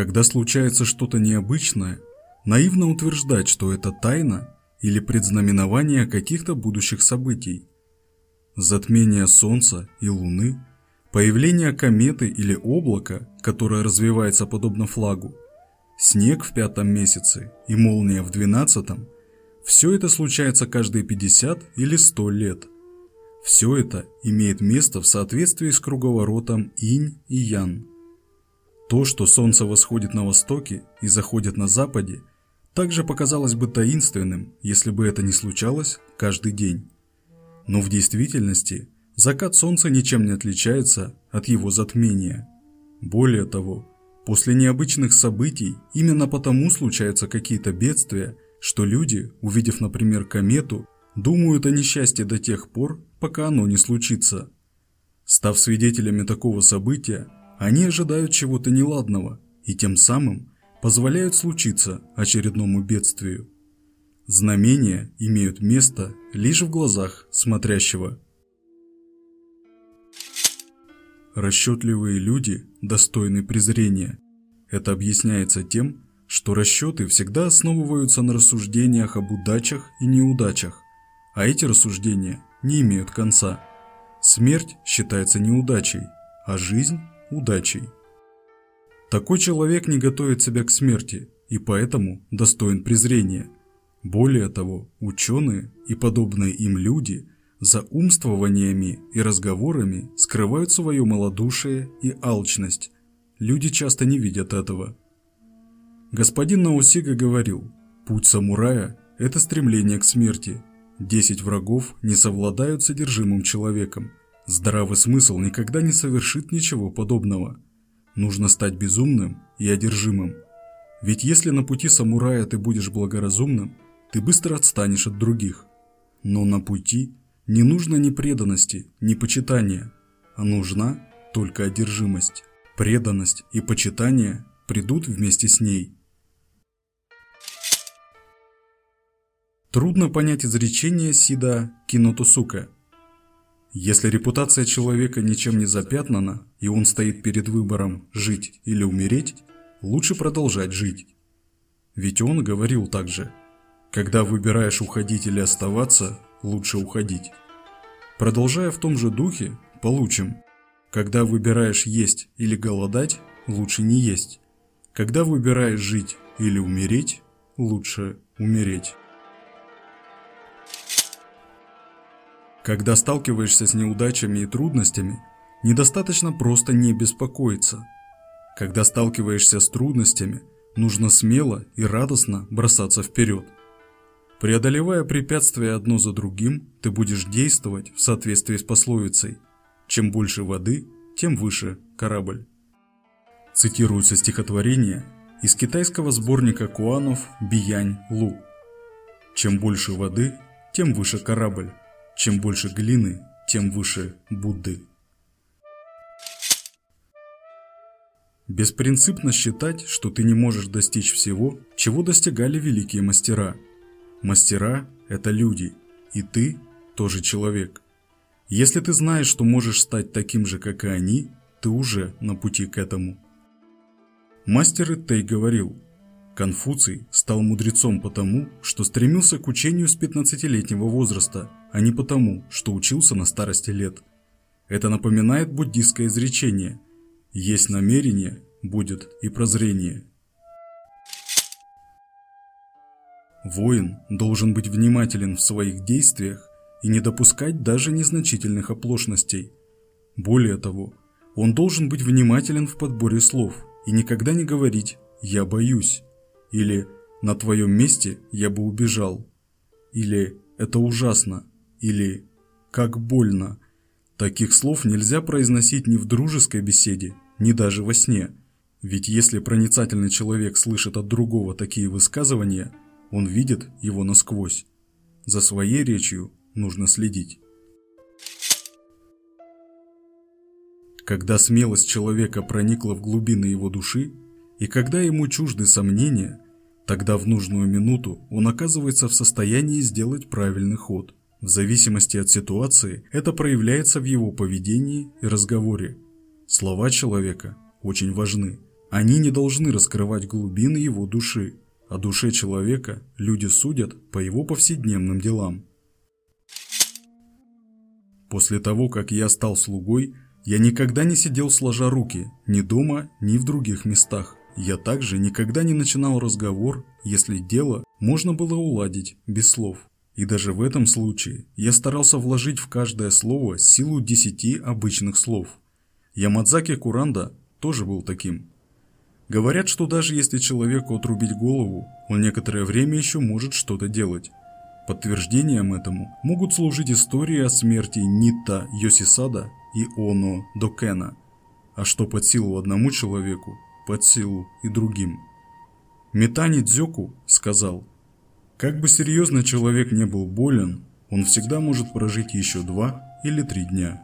Когда случается что-то необычное, наивно утверждать, что это тайна или предзнаменование каких-то будущих событий. Затмение Солнца и Луны, появление кометы или облака, которое развивается подобно флагу, снег в пятом месяце и молния в двенадцатом – все это случается каждые 50 или 100 лет. Все это имеет место в соответствии с круговоротом инь и ян. То, что солнце восходит на востоке и заходит на западе, также показалось бы таинственным, если бы это не случалось каждый день. Но в действительности закат солнца ничем не отличается от его затмения. Более того, после необычных событий именно потому случаются какие-то бедствия, что люди, увидев, например, комету, думают о несчастье до тех пор, пока оно не случится. Став свидетелями такого события, они ожидают чего-то неладного и тем самым позволяют случиться очередному бедствию. Знамения имеют место лишь в глазах смотрящего. Расчетливые люди достойны презрения. Это объясняется тем, что расчеты всегда основываются на рассуждениях об удачах и неудачах, а эти рассуждения не имеют конца. Смерть считается неудачей, а жизнь – удачей. Такой человек не готовит себя к смерти и поэтому достоин презрения. Более того, ученые и подобные им люди за умствованиями и разговорами скрывают свое малодушие и алчность. Люди часто не видят этого. Господин Наусига говорил, путь самурая – это стремление к смерти. Десять врагов не совладают содержимым человеком. Здравый смысл никогда не совершит ничего подобного – Нужно стать безумным и одержимым. Ведь если на пути самурая ты будешь благоразумным, ты быстро отстанешь от других. Но на пути не нужно ни преданности, ни почитания, а нужна только одержимость. Преданность и почитание придут вместе с ней. Трудно понять изречение Сида Кинотусука – если репутация человека ничем не запятнана, и он стоит перед выбором жить или умереть, лучше продолжать жить. Ведь он говорил также, когда выбираешь уходить или оставаться, лучше уходить. Продолжая в том же духе, получим, когда выбираешь есть или голодать, лучше не есть. Когда выбираешь жить или умереть, лучше умереть. Когда сталкиваешься с неудачами и трудностями, недостаточно просто не беспокоиться. Когда сталкиваешься с трудностями, нужно смело и радостно бросаться вперед. Преодолевая препятствия одно за другим, ты будешь действовать в соответствии с пословицей «Чем больше воды, тем выше корабль». Цитируется стихотворение из китайского сборника куанов «Биянь Лу». «Чем больше воды, тем выше корабль». Чем больше глины, тем выше Будды. Беспринципно считать, что ты не можешь достичь всего, чего достигали великие мастера. Мастера – это люди, и ты тоже человек. Если ты знаешь, что можешь стать таким же, как и они, ты уже на пути к этому. Мастер Итей говорил, Конфуций стал мудрецом потому, что стремился к учению с 15-летнего возраста, а не потому, что учился на старости лет. Это напоминает буддийское изречение «Есть намерение, будет и прозрение». Воин должен быть внимателен в своих действиях и не допускать даже незначительных оплошностей. Более того, он должен быть внимателен в подборе слов и никогда не говорить «я боюсь», или «на твоем месте я бы убежал», или «это ужасно», или «как больно». Таких слов нельзя произносить ни в дружеской беседе, ни даже во сне. Ведь если проницательный человек слышит от другого такие высказывания, он видит его насквозь. За своей речью нужно следить. Когда смелость человека проникла в глубины его души, и когда ему чужды сомнения, тогда в нужную минуту он оказывается в состоянии сделать правильный ход. В зависимости от ситуации это проявляется в его поведении и разговоре. Слова человека очень важны, Они не должны раскрывать глубины его души. О душе человека люди судят по его повседневным делам. После того, как я стал слугой, я никогда не сидел сложа руки, ни дома, ни в других местах. Я также никогда не начинал разговор, если дело можно было уладить без слов. И даже в этом случае я старался вложить в каждое слово силу десяти обычных слов. Ямадзаки Куранда тоже был таким. Говорят, что даже если человеку отрубить голову, он некоторое время еще может что-то делать. Подтверждением этому могут служить истории о смерти Нита Йосисада и Оно Докена. А что под силу одному человеку, под силу и другим. Митани Дзёку сказал, как бы серьезно человек не был болен, он всегда может прожить еще два или три дня.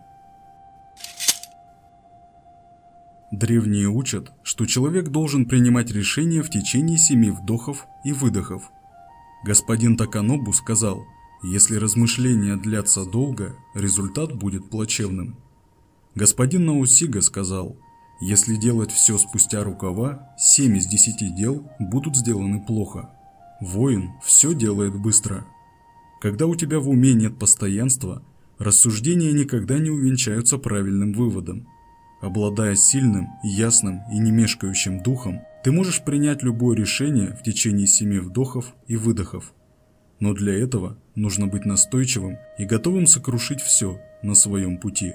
Древние учат, что человек должен принимать решения в течение семи вдохов и выдохов. Господин Таканобу сказал, если размышления длятся долго, результат будет плачевным. Господин Наусига сказал, если делать все спустя рукава, 7 из 10 дел будут сделаны плохо. Воин все делает быстро. Когда у тебя в уме нет постоянства, рассуждения никогда не увенчаются правильным выводом. Обладая сильным, ясным и не мешкающим духом, ты можешь принять любое решение в течение семи вдохов и выдохов. Но для этого нужно быть настойчивым и готовым сокрушить все на своем пути.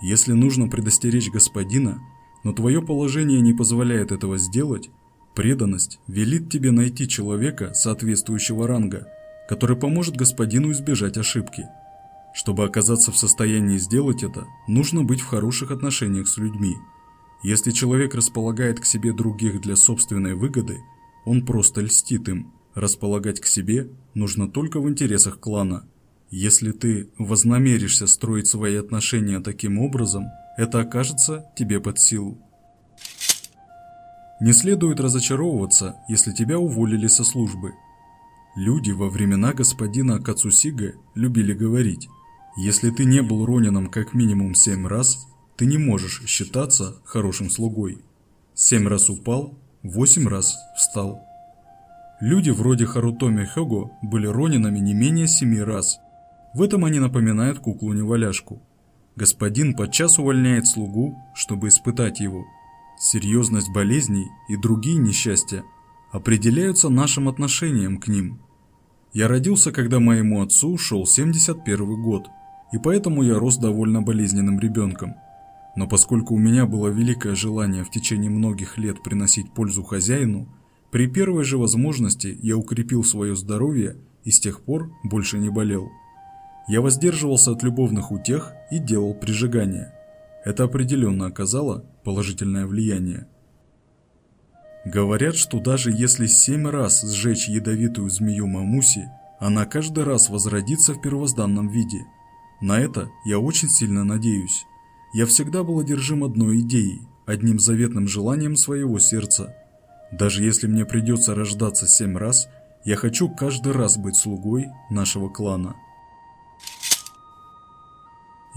Если нужно предостеречь господина, но твое положение не позволяет этого сделать, преданность велит тебе найти человека соответствующего ранга, который поможет господину избежать ошибки. Чтобы оказаться в состоянии сделать это, нужно быть в хороших отношениях с людьми. Если человек располагает к себе других для собственной выгоды, он просто льстит им. Располагать к себе нужно только в интересах клана – если ты вознамеришься строить свои отношения таким образом, это окажется тебе под силу. Не следует разочаровываться, если тебя уволили со службы. Люди во времена господина Кацусига любили говорить, если ты не был ронином как минимум семь раз, ты не можешь считаться хорошим слугой. Семь раз упал, восемь раз встал. Люди вроде Харутоми Хёго были ронинами не менее семи раз – в этом они напоминают куклу-неваляшку. Господин подчас увольняет слугу, чтобы испытать его. Серьезность болезней и другие несчастья определяются нашим отношением к ним. Я родился, когда моему отцу шел 71 год, и поэтому я рос довольно болезненным ребенком. Но поскольку у меня было великое желание в течение многих лет приносить пользу хозяину, при первой же возможности я укрепил свое здоровье и с тех пор больше не болел. Я воздерживался от любовных утех и делал прижигание. Это определенно оказало положительное влияние. Говорят, что даже если семь раз сжечь ядовитую змею Мамуси, она каждый раз возродится в первозданном виде. На это я очень сильно надеюсь. Я всегда был одержим одной идеей, одним заветным желанием своего сердца. Даже если мне придется рождаться семь раз, я хочу каждый раз быть слугой нашего клана.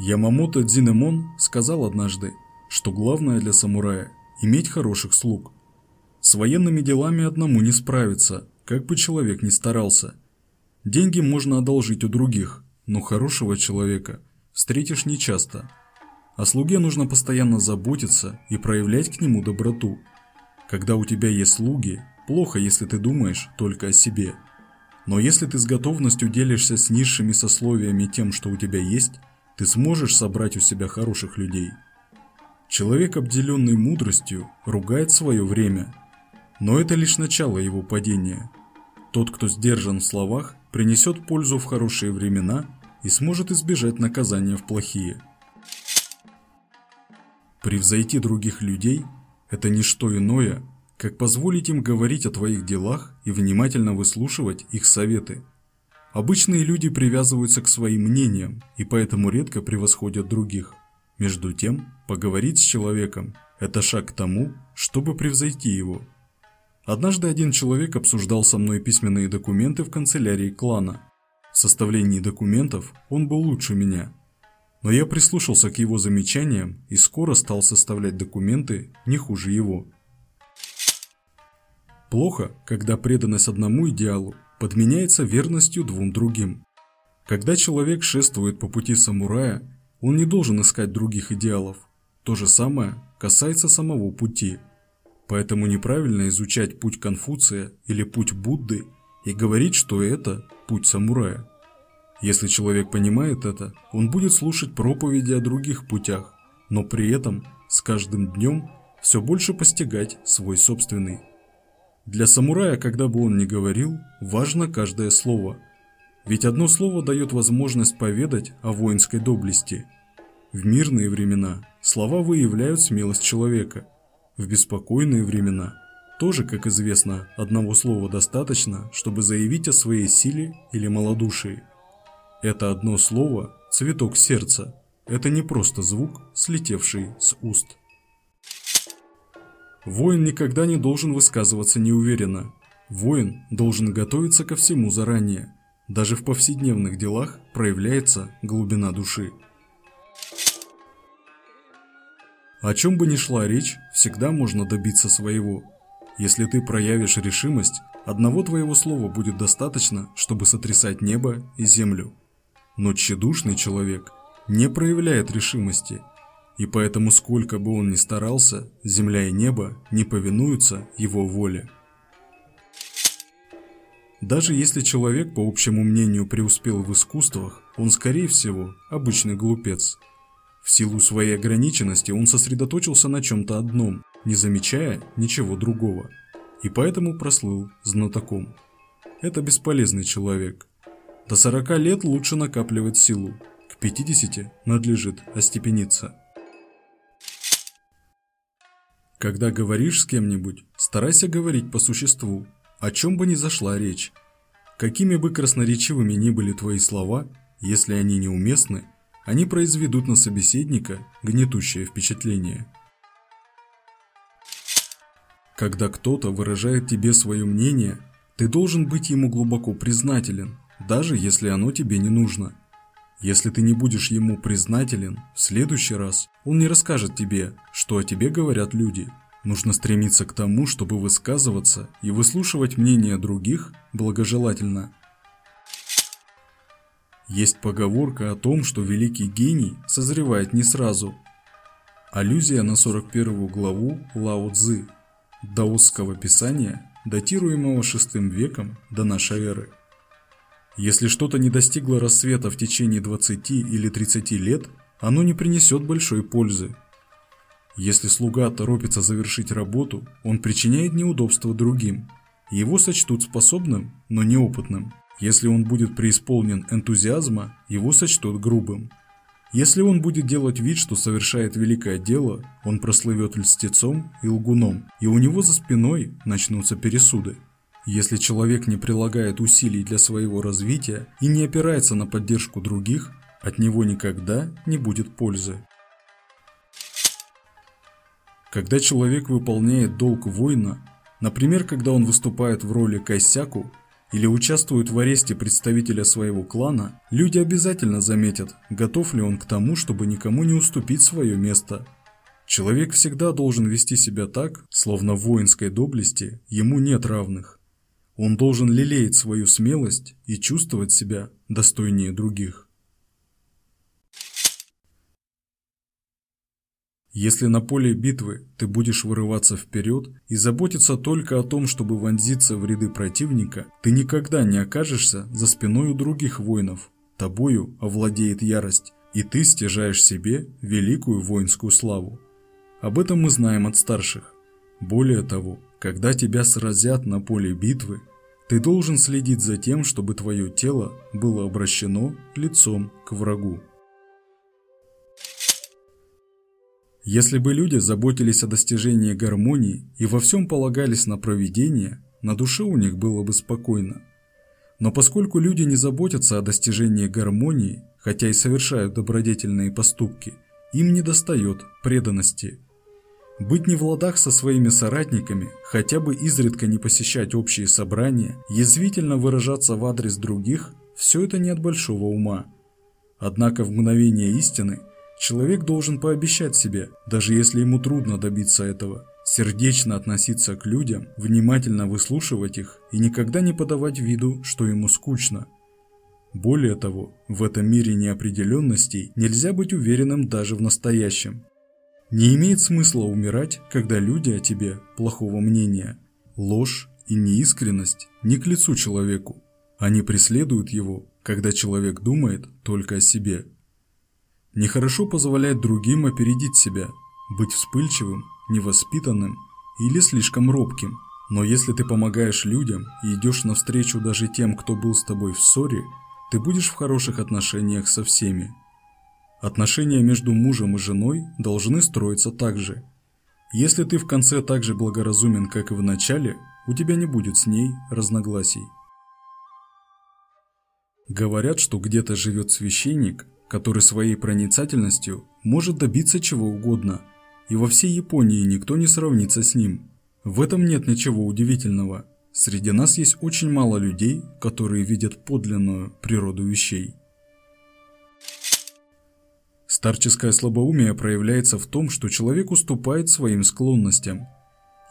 Ямамото Дзинемон сказал однажды, что главное для самурая – иметь хороших слуг. С военными делами одному не справиться, как бы человек ни старался. Деньги можно одолжить у других, но хорошего человека встретишь нечасто. О слуге нужно постоянно заботиться и проявлять к нему доброту. Когда у тебя есть слуги, плохо, если ты думаешь только о себе. Но если ты с готовностью делишься с низшими сословиями тем, что у тебя есть, ты сможешь собрать у себя хороших людей. Человек, обделенный мудростью, ругает свое время. Но это лишь начало его падения. Тот, кто сдержан в словах, принесет пользу в хорошие времена и сможет избежать наказания в плохие. Превзойти других людей – это не что иное, как позволить им говорить о твоих делах и внимательно выслушивать их советы – Обычные люди привязываются к своим мнениям и поэтому редко превосходят других. Между тем, поговорить с человеком – это шаг к тому, чтобы превзойти его. Однажды один человек обсуждал со мной письменные документы в канцелярии клана. В составлении документов он был лучше меня. но я прислушался к его замечаниям и скоро стал составлять документы не хуже его. Плохо, когда преданность одному идеалу подменяется верностью двум другим. Когда человек шествует по пути самурая, он не должен искать других идеалов. То же самое касается самого пути. Поэтому неправильно изучать путь Конфуция или путь Будды и говорить, что это путь самурая. Если человек понимает это, он будет слушать проповеди о других путях, но при этом с каждым днем все больше постигать свой собственный. Для самурая, когда бы он ни говорил, важно каждое слово. Ведь одно слово дает возможность поведать о воинской доблести. В мирные времена слова выявляют смелость человека. В беспокойные времена тоже, как известно, одного слова достаточно, чтобы заявить о своей силе или малодушии. Это одно слово – цветок сердца. Это не просто звук, слетевший с уст. Воин никогда не должен высказываться неуверенно. Воин должен готовиться ко всему заранее. Даже в повседневных делах проявляется глубина души. О чем бы ни шла речь, всегда можно добиться своего. Если ты проявишь решимость, одного твоего слова будет достаточно, чтобы сотрясать небо и землю. Но тщедушный человек не проявляет решимости, и поэтому сколько бы он ни старался, земля и небо не повинуются его воле. Даже если человек, по общему мнению, преуспел в искусствах, он, скорее всего, обычный глупец. В силу своей ограниченности он сосредоточился на чем-то одном, не замечая ничего другого, и поэтому прослыл знатоком. Это бесполезный человек, до 40 лет лучше накапливать силу, к 50 надлежит остепениться. Когда говоришь с кем-нибудь, старайся говорить по существу, о чем бы ни зашла речь. Какими бы красноречивыми ни были твои слова, если они неуместны, они произведут на собеседника гнетущее впечатление. Когда кто-то выражает тебе свое мнение, ты должен быть ему глубоко признателен – даже если оно тебе не нужно. Если ты не будешь ему признателен, в следующий раз он не расскажет тебе, что о тебе говорят люди. Нужно стремиться к тому, чтобы высказываться и выслушивать мнение других благожелательно. Есть поговорка о том, что великий гений созревает не сразу. Аллюзия на 41 главу Лао Цзы, даосского писания, датируемого VI веком до нашей эры. Если что-то не достигло рассвета в течение 20 или 30 лет, оно не принесет большой пользы. Если слуга торопится завершить работу, он причиняет неудобства другим. Его сочтут способным, но неопытным. Если он будет преисполнен энтузиазма, его сочтут грубым. Если он будет делать вид, что совершает великое дело, он прослывет льстецом и лгуном, и у него за спиной начнутся пересуды. Если человек не прилагает усилий для своего развития и не опирается на поддержку других, от него никогда не будет пользы. Когда человек выполняет долг воина, например, когда он выступает в роли кайсяку или участвует в аресте представителя своего клана, люди обязательно заметят, готов ли он к тому, чтобы никому не уступить свое место. Человек всегда должен вести себя так, словно в воинской доблести ему нет равных. Он должен лелеять свою смелость и чувствовать себя достойнее других. Если на поле битвы ты будешь вырываться вперед и заботиться только о том, чтобы вонзиться в ряды противника, ты никогда не окажешься за спиной у других воинов. Тобою овладеет ярость, и ты стяжаешь себе великую воинскую славу. Об этом мы знаем от старших. Более того, когда тебя сразят на поле битвы, ты должен следить за тем, чтобы твое тело было обращено лицом к врагу. Если бы люди заботились о достижении гармонии и во всем полагались на проведение, на душе у них было бы спокойно. Но поскольку люди не заботятся о достижении гармонии, хотя и совершают добродетельные поступки, им недостает преданности – быть не в ладах со своими соратниками, хотя бы изредка не посещать общие собрания, язвительно выражаться в адрес других – все это не от большого ума. Однако в мгновение истины человек должен пообещать себе, даже если ему трудно добиться этого, сердечно относиться к людям, внимательно выслушивать их и никогда не подавать виду, что ему скучно. Более того, в этом мире неопределенностей нельзя быть уверенным даже в настоящем. Не имеет смысла умирать, когда люди о тебе плохого мнения. Ложь и неискренность не к лицу человеку. Они преследуют его, когда человек думает только о себе. Нехорошо позволять другим опередить себя, быть вспыльчивым, невоспитанным или слишком робким. Но если ты помогаешь людям и идешь навстречу даже тем, кто был с тобой в ссоре, ты будешь в хороших отношениях со всеми. Отношения между мужем и женой должны строиться так же. Если ты в конце так же благоразумен, как и в начале, у тебя не будет с ней разногласий. Говорят, что где-то живет священник, который своей проницательностью может добиться чего угодно, и во всей Японии никто не сравнится с ним. В этом нет ничего удивительного. Среди нас есть очень мало людей, которые видят подлинную природу вещей. Старческое слабоумие проявляется в том, что человек уступает своим склонностям.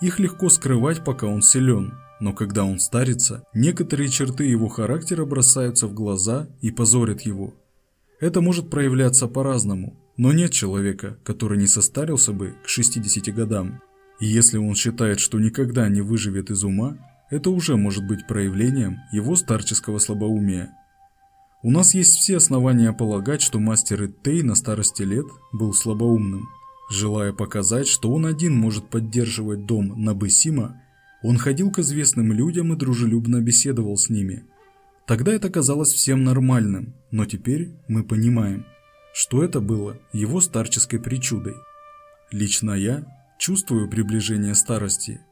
Их легко скрывать, пока он силен, но когда он старится, некоторые черты его характера бросаются в глаза и позорят его. Это может проявляться по-разному, но нет человека, который не состарился бы к 60 годам. И если он считает, что никогда не выживет из ума, это уже может быть проявлением его старческого слабоумия. У нас есть все основания полагать, что мастер Иттей на старости лет был слабоумным. Желая показать, что он один может поддерживать дом Набысима, он ходил к известным людям и дружелюбно беседовал с ними. Тогда это казалось всем нормальным, но теперь мы понимаем, что это было его старческой причудой. Лично я чувствую приближение старости.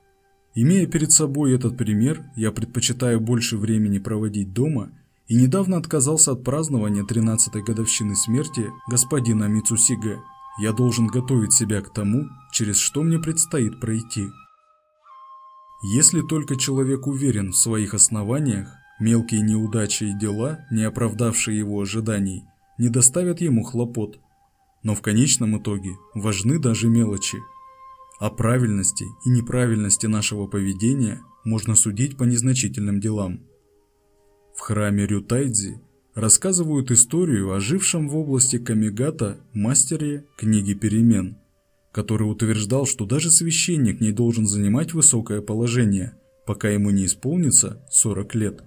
Имея перед собой этот пример, я предпочитаю больше времени проводить дома – и недавно отказался от празднования 13-й годовщины смерти господина Мицусиге. Я должен готовить себя к тому, через что мне предстоит пройти. Если только человек уверен в своих основаниях, мелкие неудачи и дела, не оправдавшие его ожиданий, не доставят ему хлопот. Но в конечном итоге важны даже мелочи. О правильности и неправильности нашего поведения можно судить по незначительным делам. В храме Рютайдзи рассказывают историю о жившем в области Камигата мастере книги перемен, который утверждал, что даже священник не должен занимать высокое положение, пока ему не исполнится 40 лет.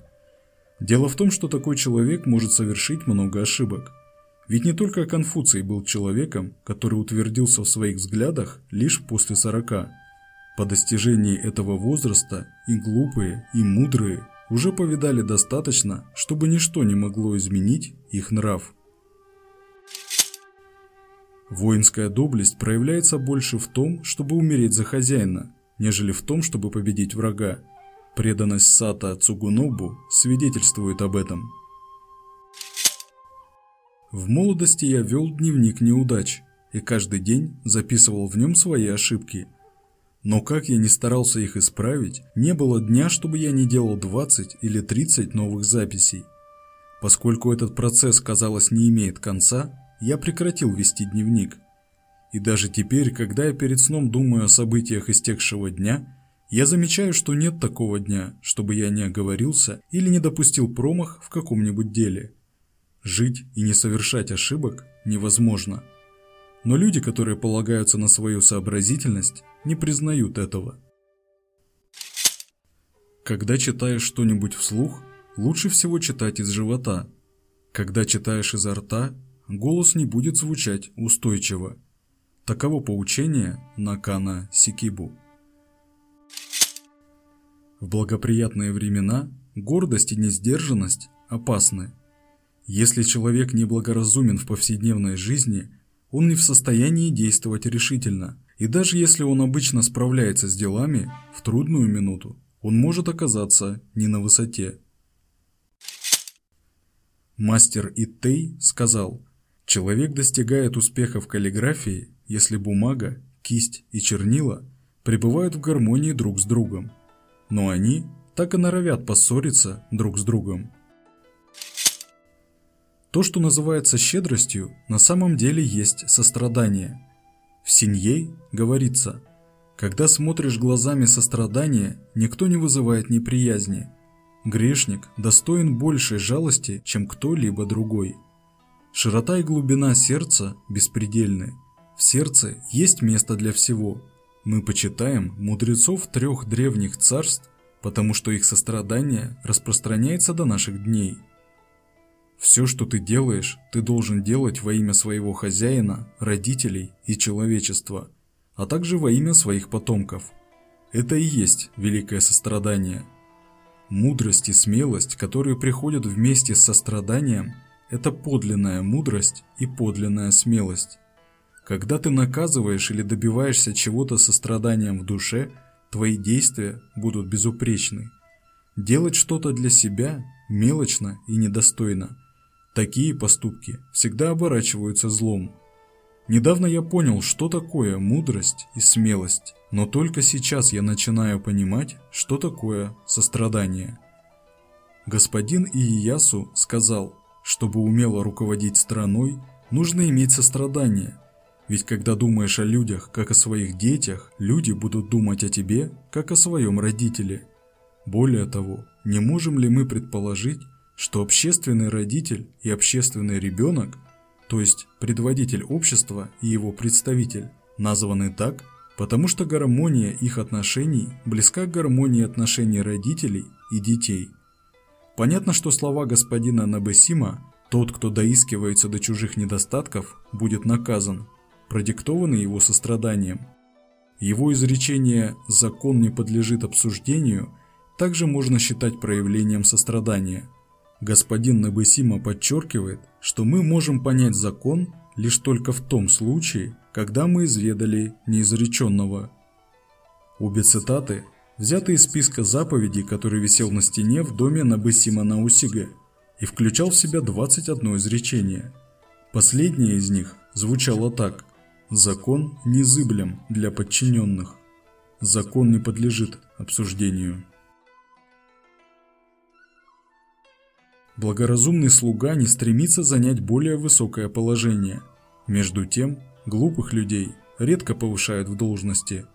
Дело в том, что такой человек может совершить много ошибок. Ведь не только Конфуций был человеком, который утвердился в своих взглядах лишь после 40. По достижении этого возраста и глупые, и мудрые – уже повидали достаточно, чтобы ничто не могло изменить их нрав. Воинская доблесть проявляется больше в том, чтобы умереть за хозяина, нежели в том, чтобы победить врага. Преданность Сата Цугунобу свидетельствует об этом. В молодости я вел дневник неудач и каждый день записывал в нем свои ошибки – но как я не старался их исправить, не было дня, чтобы я не делал 20 или 30 новых записей. Поскольку этот процесс, казалось, не имеет конца, я прекратил вести дневник. И даже теперь, когда я перед сном думаю о событиях истекшего дня, я замечаю, что нет такого дня, чтобы я не оговорился или не допустил промах в каком-нибудь деле. Жить и не совершать ошибок невозможно. Но люди, которые полагаются на свою сообразительность, не признают этого. Когда читаешь что-нибудь вслух, лучше всего читать из живота. Когда читаешь изо рта, голос не будет звучать устойчиво. Таково поучение Накана Сикибу. В благоприятные времена гордость и несдержанность опасны. Если человек неблагоразумен в повседневной жизни, он не в состоянии действовать решительно – и даже если он обычно справляется с делами, в трудную минуту он может оказаться не на высоте. Мастер Иттей сказал, человек достигает успеха в каллиграфии, если бумага, кисть и чернила пребывают в гармонии друг с другом, но они так и норовят поссориться друг с другом. То, что называется щедростью, на самом деле есть сострадание. В Синьей говорится, когда смотришь глазами сострадания, никто не вызывает неприязни. Грешник достоин большей жалости, чем кто-либо другой. Широта и глубина сердца беспредельны. В сердце есть место для всего. Мы почитаем мудрецов трех древних царств, потому что их сострадание распространяется до наших дней – все, что ты делаешь, ты должен делать во имя своего хозяина, родителей и человечества, а также во имя своих потомков. Это и есть великое сострадание. Мудрость и смелость, которые приходят вместе с состраданием, это подлинная мудрость и подлинная смелость. Когда ты наказываешь или добиваешься чего-то состраданием в душе, твои действия будут безупречны. Делать что-то для себя мелочно и недостойно – Такие поступки всегда оборачиваются злом. Недавно я понял, что такое мудрость и смелость, но только сейчас я начинаю понимать, что такое сострадание. Господин Иясу сказал, чтобы умело руководить страной, нужно иметь сострадание, ведь когда думаешь о людях, как о своих детях, люди будут думать о тебе, как о своем родителе. Более того, не можем ли мы предположить, что общественный родитель и общественный ребенок, то есть предводитель общества и его представитель, названы так, потому что гармония их отношений близка к гармонии отношений родителей и детей. Понятно, что слова господина Набесима «тот, кто доискивается до чужих недостатков, будет наказан», продиктованы его состраданием. Его изречение «закон не подлежит обсуждению» также можно считать проявлением сострадания – Господин Набысима подчеркивает, что мы можем понять закон лишь только в том случае, когда мы изведали неизреченного. Обе цитаты взяты из списка заповедей, который висел на стене в доме Набысима Наусига и включал в себя 21 изречение. Последнее из них звучало так «Закон незыблем для подчиненных». Закон не подлежит обсуждению. Благоразумный слуга не стремится занять более высокое положение. Между тем, глупых людей редко повышают в должности.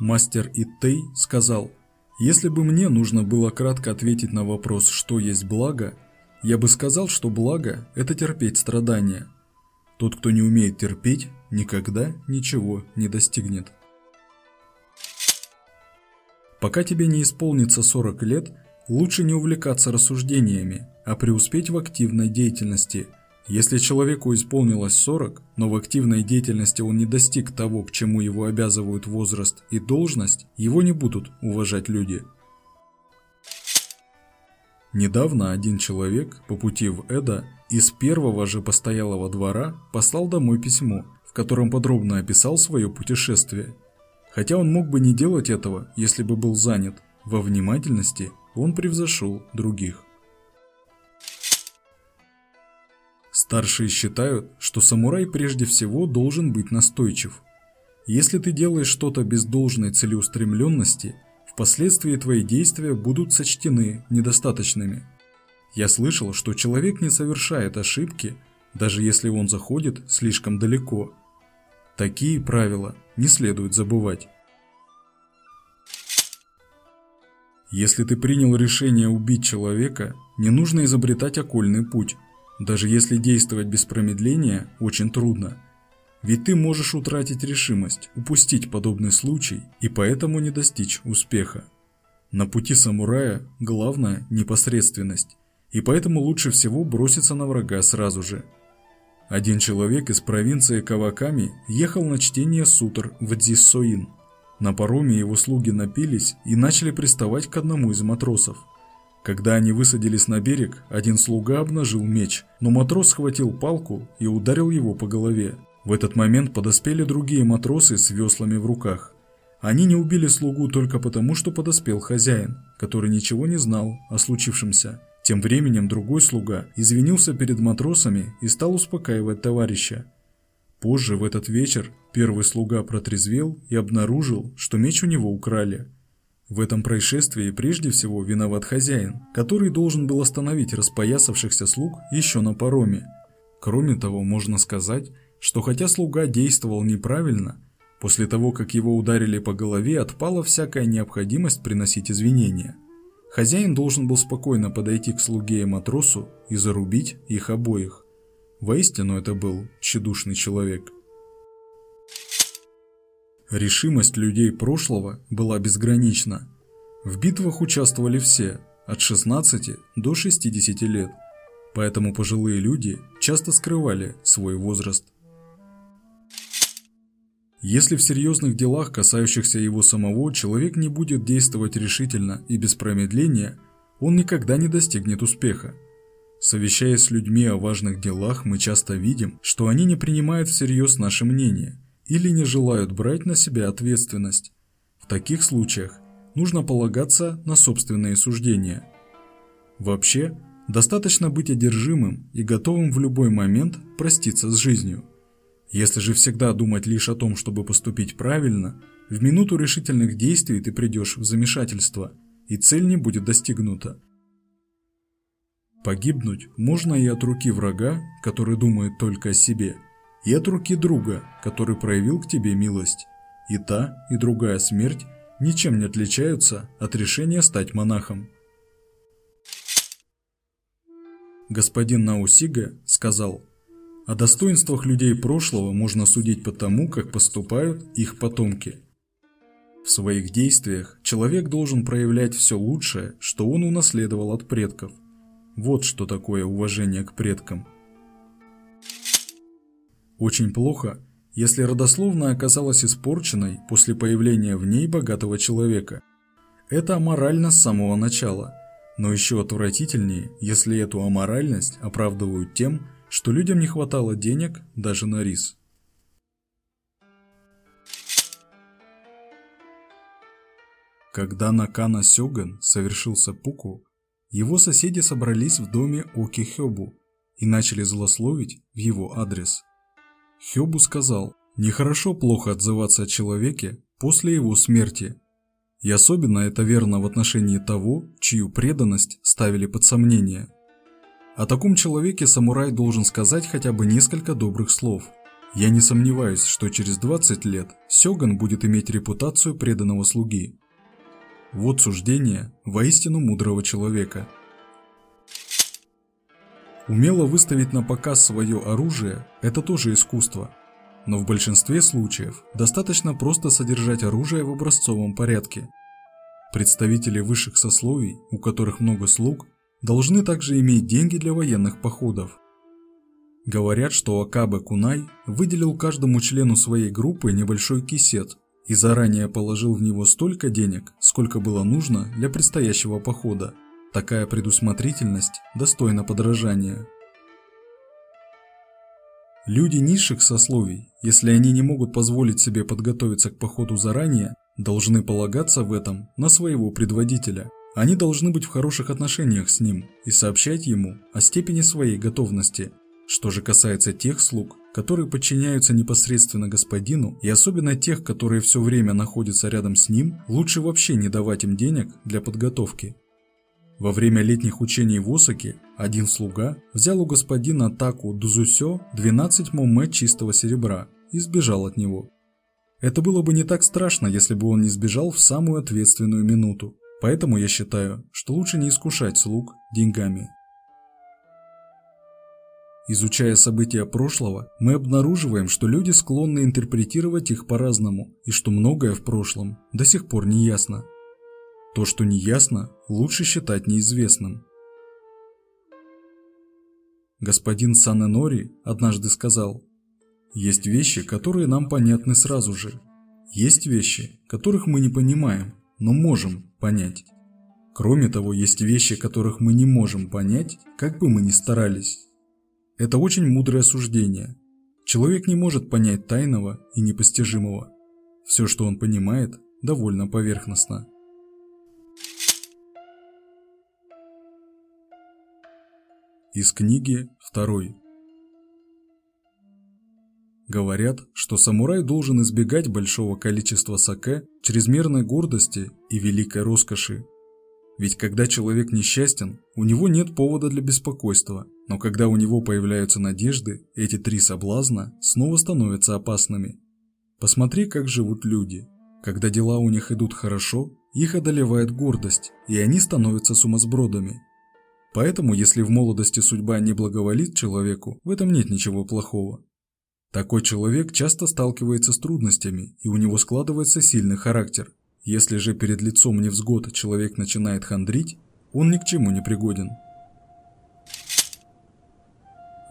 Мастер Иттей сказал, «Если бы мне нужно было кратко ответить на вопрос, что есть благо, я бы сказал, что благо – это терпеть страдания. Тот, кто не умеет терпеть, никогда ничего не достигнет». Пока тебе не исполнится 40 лет – Лучше не увлекаться рассуждениями, а преуспеть в активной деятельности. Если человеку исполнилось 40, но в активной деятельности он не достиг того, к чему его обязывают возраст и должность, его не будут уважать люди. Недавно один человек по пути в Эда из первого же постоялого двора послал домой письмо, в котором подробно описал свое путешествие. Хотя он мог бы не делать этого, если бы был занят, во внимательности он превзошел других. Старшие считают, что самурай прежде всего должен быть настойчив. Если ты делаешь что-то без должной целеустремленности, впоследствии твои действия будут сочтены недостаточными. Я слышал, что человек не совершает ошибки, даже если он заходит слишком далеко. Такие правила не следует забывать. Если ты принял решение убить человека, не нужно изобретать окольный путь. Даже если действовать без промедления, очень трудно. Ведь ты можешь утратить решимость, упустить подобный случай и поэтому не достичь успеха. На пути самурая главное – непосредственность, и поэтому лучше всего броситься на врага сразу же. Один человек из провинции Каваками ехал на чтение сутр в Дзиссоин – на пароме его слуги напились и начали приставать к одному из матросов. Когда они высадились на берег, один слуга обнажил меч, но матрос схватил палку и ударил его по голове. В этот момент подоспели другие матросы с веслами в руках. Они не убили слугу только потому, что подоспел хозяин, который ничего не знал о случившемся. Тем временем другой слуга извинился перед матросами и стал успокаивать товарища. Позже в этот вечер первый слуга протрезвел и обнаружил, что меч у него украли. В этом происшествии прежде всего виноват хозяин, который должен был остановить распоясавшихся слуг еще на пароме. Кроме того, можно сказать, что хотя слуга действовал неправильно, после того, как его ударили по голове, отпала всякая необходимость приносить извинения. Хозяин должен был спокойно подойти к слуге и матросу и зарубить их обоих. Воистину это был тщедушный человек. Решимость людей прошлого была безгранична. В битвах участвовали все, от 16 до 60 лет, поэтому пожилые люди часто скрывали свой возраст. Если в серьезных делах, касающихся его самого, человек не будет действовать решительно и без промедления, он никогда не достигнет успеха. Совещаясь с людьми о важных делах, мы часто видим, что они не принимают всерьез наше мнение – или не желают брать на себя ответственность. В таких случаях нужно полагаться на собственные суждения. Вообще, достаточно быть одержимым и готовым в любой момент проститься с жизнью. Если же всегда думать лишь о том, чтобы поступить правильно, в минуту решительных действий ты придешь в замешательство, и цель не будет достигнута. Погибнуть можно и от руки врага, который думает только о себе – и от руки друга, который проявил к тебе милость. И та, и другая смерть ничем не отличаются от решения стать монахом. Господин Наусига сказал, о достоинствах людей прошлого можно судить по тому, как поступают их потомки. В своих действиях человек должен проявлять все лучшее, что он унаследовал от предков. Вот что такое уважение к предкам – очень плохо, если родословная оказалась испорченной после появления в ней богатого человека. Это аморально с самого начала, но еще отвратительнее, если эту аморальность оправдывают тем, что людям не хватало денег даже на рис. Когда Накана Сёган совершил саппуку, его соседи собрались в доме Оки Хёбу и начали злословить в его адрес. Хёбу сказал, нехорошо плохо отзываться о человеке после его смерти. И особенно это верно в отношении того, чью преданность ставили под сомнение. О таком человеке самурай должен сказать хотя бы несколько добрых слов. Я не сомневаюсь, что через 20 лет Сёган будет иметь репутацию преданного слуги. Вот суждение воистину мудрого человека – Умело выставить на показ свое оружие – это тоже искусство. Но в большинстве случаев достаточно просто содержать оружие в образцовом порядке. Представители высших сословий, у которых много слуг, должны также иметь деньги для военных походов. Говорят, что Акабе Кунай выделил каждому члену своей группы небольшой кисет и заранее положил в него столько денег, сколько было нужно для предстоящего похода. Такая предусмотрительность достойна подражания. Люди низших сословий, если они не могут позволить себе подготовиться к походу заранее, должны полагаться в этом на своего предводителя. Они должны быть в хороших отношениях с ним и сообщать ему о степени своей готовности. Что же касается тех слуг, которые подчиняются непосредственно господину, и особенно тех, которые все время находятся рядом с ним, лучше вообще не давать им денег для подготовки. Во время летних учений в Осаке один слуга взял у господина Таку Дузусё 12 момэ чистого серебра и сбежал от него. Это было бы не так страшно, если бы он не сбежал в самую ответственную минуту. Поэтому я считаю, что лучше не искушать слуг деньгами. Изучая события прошлого, мы обнаруживаем, что люди склонны интерпретировать их по-разному, и что многое в прошлом до сих пор не ясно. То, что не ясно, лучше считать неизвестным. Господин Саненори однажды сказал, «Есть вещи, которые нам понятны сразу же. Есть вещи, которых мы не понимаем, но можем понять. Кроме того, есть вещи, которых мы не можем понять, как бы мы ни старались. Это очень мудрое суждение. Человек не может понять тайного и непостижимого. Все, что он понимает, довольно поверхностно. Из книги 2. Говорят, что самурай должен избегать большого количества саке, чрезмерной гордости и великой роскоши. Ведь когда человек несчастен, у него нет повода для беспокойства, но когда у него появляются надежды, эти три соблазна снова становятся опасными. Посмотри, как живут люди. Когда дела у них идут хорошо, их одолевает гордость, и они становятся сумасбродами. Поэтому, если в молодости судьба не благоволит человеку, в этом нет ничего плохого. Такой человек часто сталкивается с трудностями, и у него складывается сильный характер. Если же перед лицом невзгод человек начинает хандрить, он ни к чему не пригоден.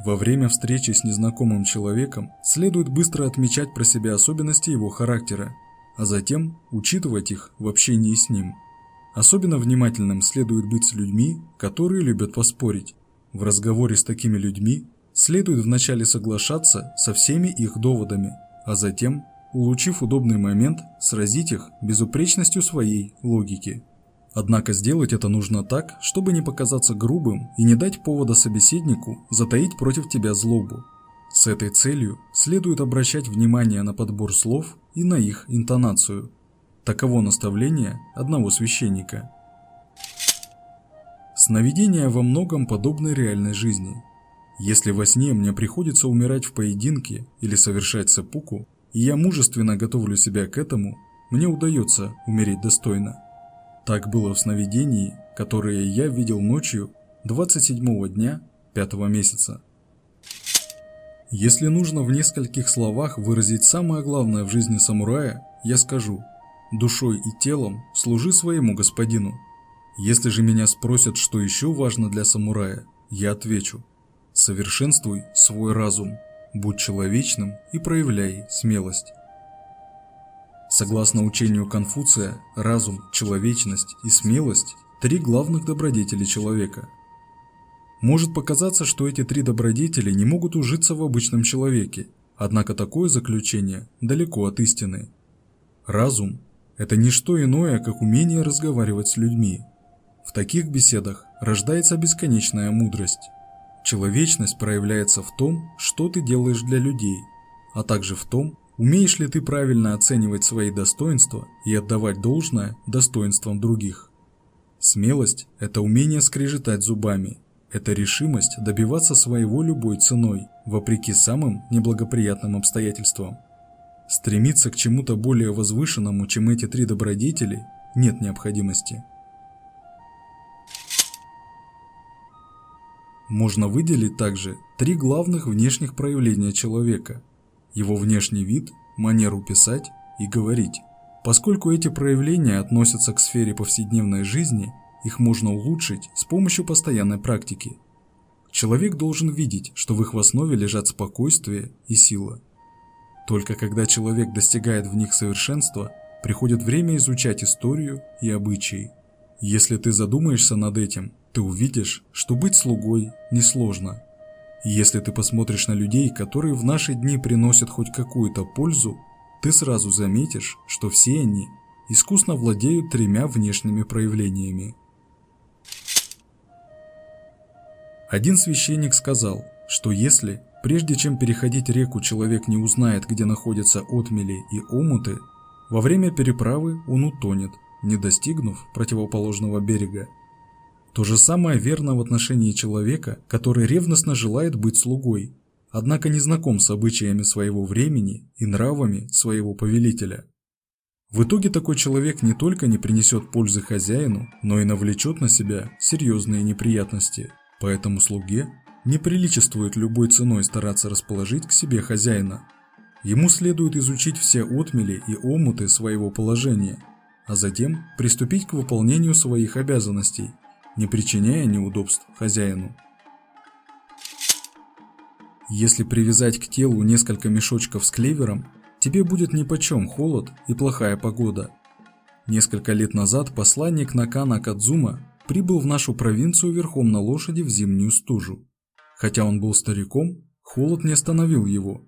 Во время встречи с незнакомым человеком следует быстро отмечать про себя особенности его характера, а затем учитывать их в общении с ним. Особенно внимательным следует быть с людьми, которые любят поспорить. В разговоре с такими людьми Следует вначале соглашаться со всеми их доводами, а затем, улучив удобный момент, сразить их безупречностью своей логики. Однако сделать это нужно так, чтобы не показаться грубым и не дать повода собеседнику затаить против тебя злобу. С этой целью следует обращать внимание на подбор слов и на их интонацию. Таково наставление одного священника. Сновидения во многом подобны реальной жизни – если во сне мне приходится умирать в поединке или совершать сапуку, и я мужественно готовлю себя к этому, мне удается умереть достойно. Так было в сновидении, которое я видел ночью 27 дня 5 месяца. Если нужно в нескольких словах выразить самое главное в жизни самурая, я скажу «душой и телом служи своему господину». Если же меня спросят, что еще важно для самурая, я отвечу – Совершенствуй свой разум, будь человечным и проявляй смелость. Согласно учению Конфуция, разум, человечность и смелость – три главных добродетели человека. Может показаться, что эти три добродетели не могут ужиться в обычном человеке, однако такое заключение далеко от истины. Разум – это не что иное, как умение разговаривать с людьми. В таких беседах рождается бесконечная мудрость. Человечность проявляется в том, что ты делаешь для людей, а также в том, умеешь ли ты правильно оценивать свои достоинства и отдавать должное достоинствам других. Смелость – это умение скрежетать зубами, это решимость добиваться своего любой ценой, вопреки самым неблагоприятным обстоятельствам. Стремиться к чему-то более возвышенному, чем эти три добродетели, нет необходимости. Можно выделить также три главных внешних проявления человека – его внешний вид, манеру писать и говорить. Поскольку эти проявления относятся к сфере повседневной жизни, их можно улучшить с помощью постоянной практики. Человек должен видеть, что в их основе лежат спокойствие и сила. Только когда человек достигает в них совершенства, приходит время изучать историю и обычаи. Если ты задумаешься над этим, ты увидишь, что быть слугой несложно. Если ты посмотришь на людей, которые в наши дни приносят хоть какую-то пользу, ты сразу заметишь, что все они искусно владеют тремя внешними проявлениями. Один священник сказал, что если, прежде чем переходить реку, человек не узнает, где находятся отмели и омуты, во время переправы он утонет, не достигнув противоположного берега. То же самое верно в отношении человека, который ревностно желает быть слугой, однако не знаком с обычаями своего времени и нравами своего повелителя. В итоге такой человек не только не принесет пользы хозяину, но и навлечет на себя серьезные неприятности. Поэтому слуге не приличествует любой ценой стараться расположить к себе хозяина. Ему следует изучить все отмели и омуты своего положения, а затем приступить к выполнению своих обязанностей – не причиняя неудобств хозяину. Если привязать к телу несколько мешочков с клевером, тебе будет нипочем холод и плохая погода. Несколько лет назад посланник Накана Кадзума прибыл в нашу провинцию верхом на лошади в зимнюю стужу. Хотя он был стариком, холод не остановил его.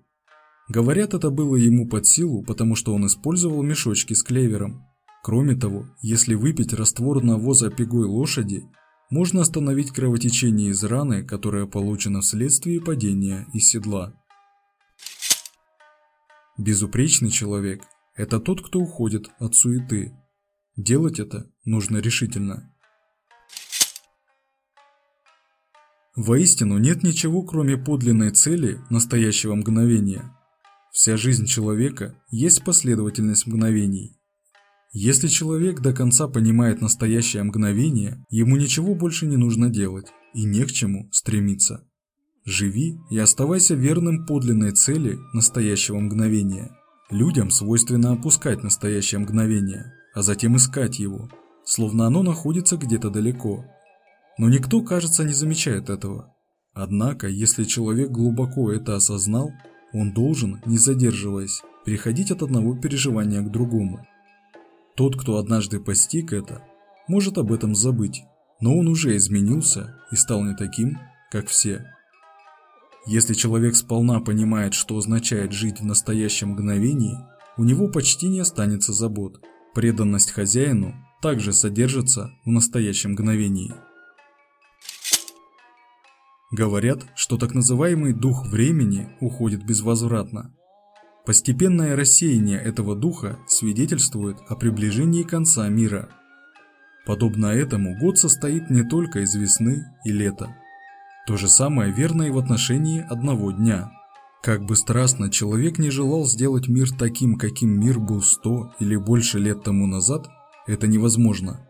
Говорят, это было ему под силу, потому что он использовал мешочки с клевером. Кроме того, если выпить раствор навоза пегой лошади, можно остановить кровотечение из раны, которая получена вследствие падения из седла. Безупречный человек – это тот, кто уходит от суеты. Делать это нужно решительно. Воистину нет ничего, кроме подлинной цели настоящего мгновения. Вся жизнь человека есть последовательность мгновений. Если человек до конца понимает настоящее мгновение, ему ничего больше не нужно делать и не к чему стремиться. Живи и оставайся верным подлинной цели настоящего мгновения. Людям свойственно опускать настоящее мгновение, а затем искать его, словно оно находится где-то далеко. Но никто, кажется, не замечает этого. Однако, если человек глубоко это осознал, он должен, не задерживаясь, переходить от одного переживания к другому. Тот, кто однажды постиг это, может об этом забыть, но он уже изменился и стал не таким, как все. Если человек сполна понимает, что означает жить в настоящем мгновении, у него почти не останется забот. Преданность хозяину также содержится в настоящем мгновении. Говорят, что так называемый дух времени уходит безвозвратно. Постепенное рассеяние этого духа свидетельствует о приближении конца мира. Подобно этому год состоит не только из весны и лета, то же самое верно и в отношении одного дня. Как бы страстно человек не желал сделать мир таким, каким мир был сто или больше лет тому назад, это невозможно.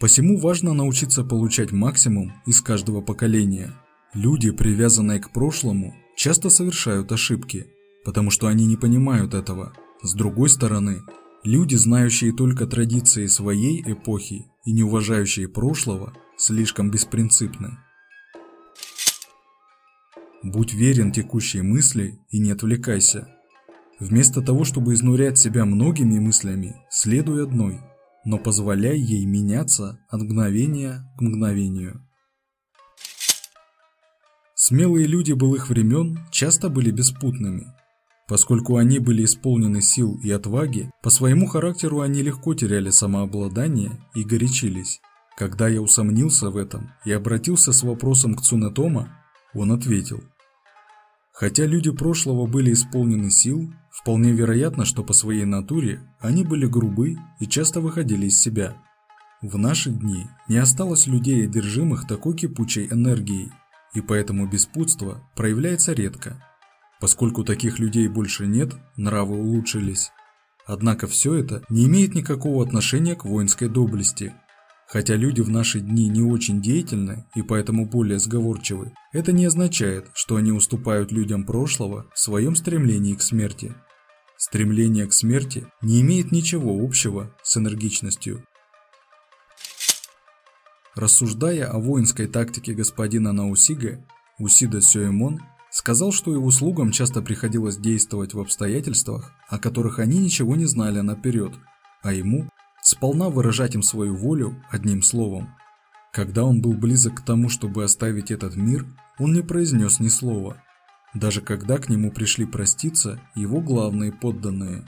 Посему важно научиться получать максимум из каждого поколения. Люди, привязанные к прошлому, часто совершают ошибки, потому что они не понимают этого. С другой стороны, люди, знающие только традиции своей эпохи и не уважающие прошлого, слишком беспринципны. Будь верен текущей мысли и не отвлекайся. Вместо того, чтобы изнурять себя многими мыслями, следуй одной, но позволяй ей меняться от мгновения к мгновению. Смелые люди былых времен часто были беспутными. Поскольку они были исполнены сил и отваги, по своему характеру они легко теряли самообладание и горячились. Когда я усомнился в этом и обратился с вопросом к Цунетома, он ответил – Хотя люди прошлого были исполнены сил, вполне вероятно, что по своей натуре они были грубы и часто выходили из себя. В наши дни не осталось людей, одержимых такой кипучей энергией, и поэтому беспутство проявляется редко. Поскольку таких людей больше нет, нравы улучшились. Однако все это не имеет никакого отношения к воинской доблести – Хотя люди в наши дни не очень деятельны и поэтому более сговорчивы, это не означает, что они уступают людям прошлого в своем стремлении к смерти. Стремление к смерти не имеет ничего общего с энергичностью. Рассуждая о воинской тактике господина Наусига, Усида Сюэмон сказал, что его слугам часто приходилось действовать в обстоятельствах, о которых они ничего не знали наперед, а ему сполна выражать им свою волю одним словом. Когда он был близок к тому, чтобы оставить этот мир, он не произнес ни слова, даже когда к нему пришли проститься его главные подданные.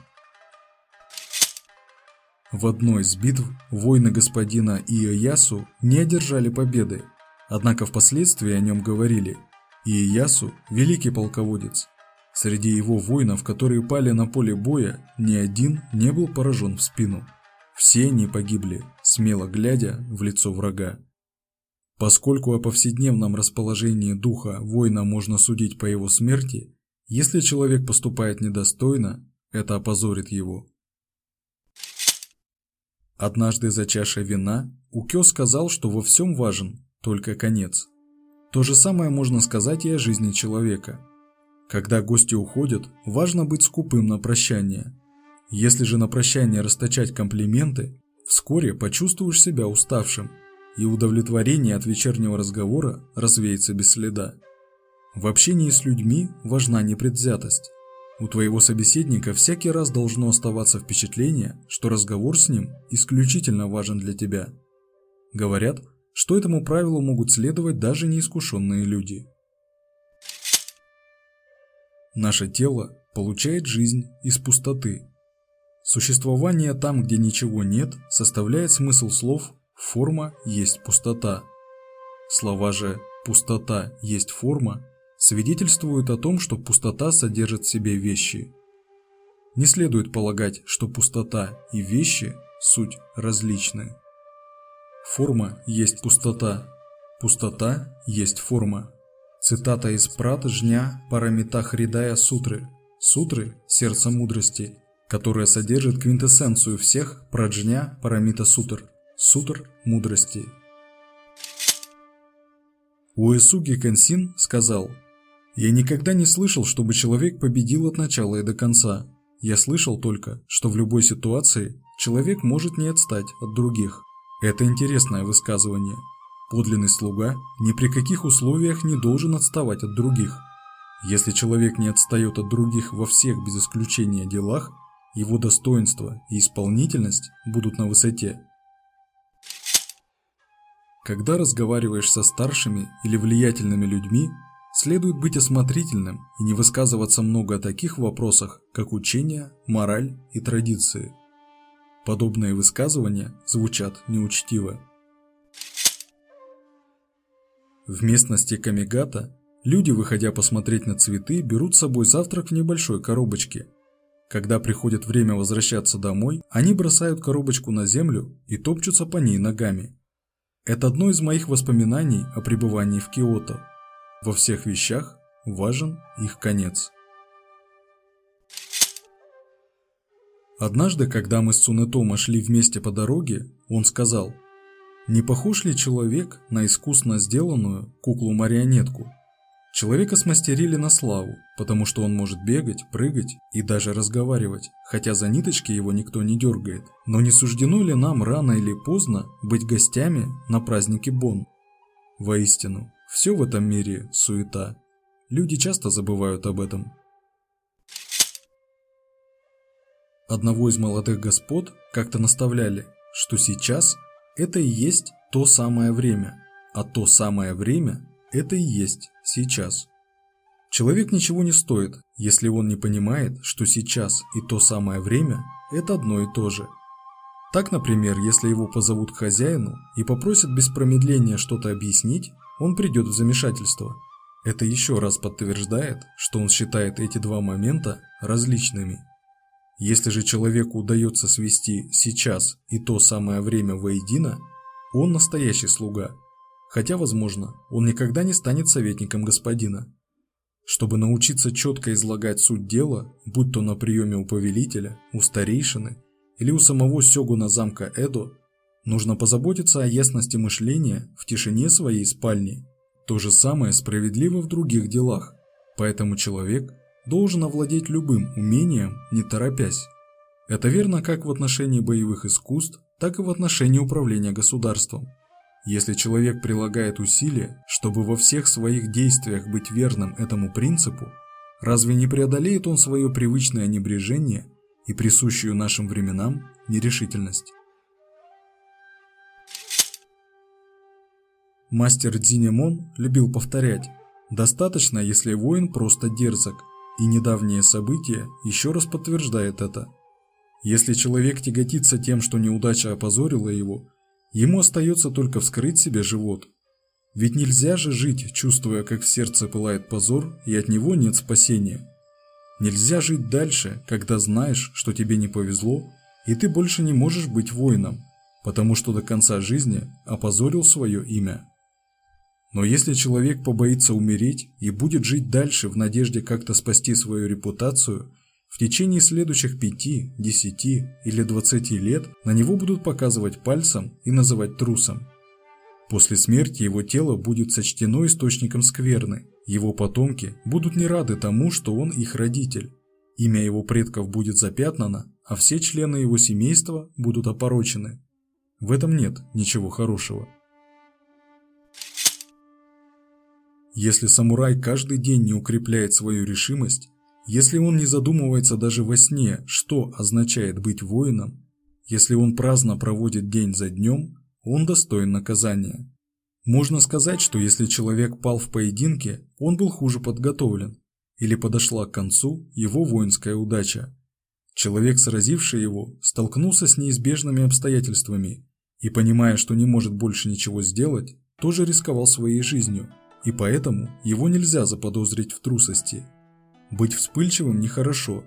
В одной из битв воины господина Иоясу не одержали победы, однако впоследствии о нем говорили. Иоясу – великий полководец. Среди его воинов, которые пали на поле боя, ни один не был поражен в спину. Все они погибли, смело глядя в лицо врага. Поскольку о повседневном расположении духа воина можно судить по его смерти, если человек поступает недостойно, это опозорит его. Однажды за чашей вина Укё сказал, что во всем важен только конец. То же самое можно сказать и о жизни человека. Когда гости уходят, важно быть скупым на прощание – если же на прощание расточать комплименты, вскоре почувствуешь себя уставшим, и удовлетворение от вечернего разговора развеется без следа. В общении с людьми важна непредвзятость. У твоего собеседника всякий раз должно оставаться впечатление, что разговор с ним исключительно важен для тебя. Говорят, что этому правилу могут следовать даже неискушенные люди. Наше тело получает жизнь из пустоты, Существование там, где ничего нет, составляет смысл слов «форма есть пустота». Слова же «пустота есть форма» свидетельствуют о том, что пустота содержит в себе вещи. не следует полагать, что пустота и вещи – суть различны. Форма есть пустота, пустота есть форма. Цитата из Прат Жня Парамита Хридая Сутры. Сутры – сердце мудрости, которая содержит квинтэссенцию всех Праджня Парамита Сутр. Сутр мудрости. Уэсуги Кансин сказал, «Я никогда не слышал, чтобы человек победил от начала и до конца. Я слышал только, что в любой ситуации человек может не отстать от других. Это интересное высказывание. Подлинный слуга ни при каких условиях не должен отставать от других. Если человек не отстает от других во всех без исключения делах, его достоинство и исполнительность будут на высоте. Когда разговариваешь со старшими или влиятельными людьми, следует быть осмотрительным и не высказываться много о таких вопросах, как учение, мораль и традиции. Подобные высказывания звучат неучтиво. В местности Камигата люди, выходя посмотреть на цветы, берут с собой завтрак в небольшой коробочке. Когда приходит время возвращаться домой, они бросают коробочку на землю и топчутся по ней ногами. Это одно из моих воспоминаний о пребывании в Киото. Во всех вещах важен их конец. Однажды, когда мы с Цунетома шли вместе по дороге, он сказал, «Не похож ли человек на искусно сделанную куклу-марионетку?» Человека смастерили на славу, потому что он может бегать, прыгать и даже разговаривать, хотя за ниточки его никто не дергает. Но не суждено ли нам рано или поздно быть гостями на празднике Бон? Воистину, все в этом мире суета. Люди часто забывают об этом. Одного из молодых господ как-то наставляли, что сейчас это и есть то самое время, а то самое время это и есть сейчас. Человек ничего не стоит, если он не понимает, что сейчас и то самое время – это одно и то же. Так, например, если его позовут к хозяину и попросят без промедления что-то объяснить, он придет в замешательство. Это еще раз подтверждает, что он считает эти два момента различными. Если же человеку удается свести сейчас и то самое время воедино, он настоящий слуга – хотя, возможно, он никогда не станет советником господина. Чтобы научиться четко излагать суть дела, будь то на приеме у повелителя, у старейшины или у самого сёгуна замка Эдо, нужно позаботиться о ясности мышления в тишине своей спальни. То же самое справедливо в других делах, поэтому человек должен овладеть любым умением, не торопясь. Это верно как в отношении боевых искусств, так и в отношении управления государством. Если человек прилагает усилия, чтобы во всех своих действиях быть верным этому принципу, разве не преодолеет он свое привычное небрежение и присущую нашим временам нерешительность? Мастер Дзинемон любил повторять, достаточно, если воин просто дерзок, и недавнее событие еще раз подтверждает это. Если человек тяготится тем, что неудача опозорила его, Ему остается только вскрыть себе живот. Ведь нельзя же жить, чувствуя, как в сердце пылает позор, и от него нет спасения. Нельзя жить дальше, когда знаешь, что тебе не повезло, и ты больше не можешь быть воином, потому что до конца жизни опозорил свое имя. Но если человек побоится умереть и будет жить дальше в надежде как-то спасти свою репутацию – в течение следующих пяти, десяти или двадцати лет на него будут показывать пальцем и называть трусом. После смерти его тело будет сочтено источником скверны, его потомки будут не рады тому, что он их родитель. Имя его предков будет запятнано, а все члены его семейства будут опорочены. В этом нет ничего хорошего. Если самурай каждый день не укрепляет свою решимость, если он не задумывается даже во сне, что означает быть воином, если он праздно проводит день за днем, он достоин наказания. Можно сказать, что если человек пал в поединке, он был хуже подготовлен, или подошла к концу его воинская удача. Человек, сразивший его, столкнулся с неизбежными обстоятельствами и, понимая, что не может больше ничего сделать, тоже рисковал своей жизнью, и поэтому его нельзя заподозрить в трусости – быть вспыльчивым нехорошо,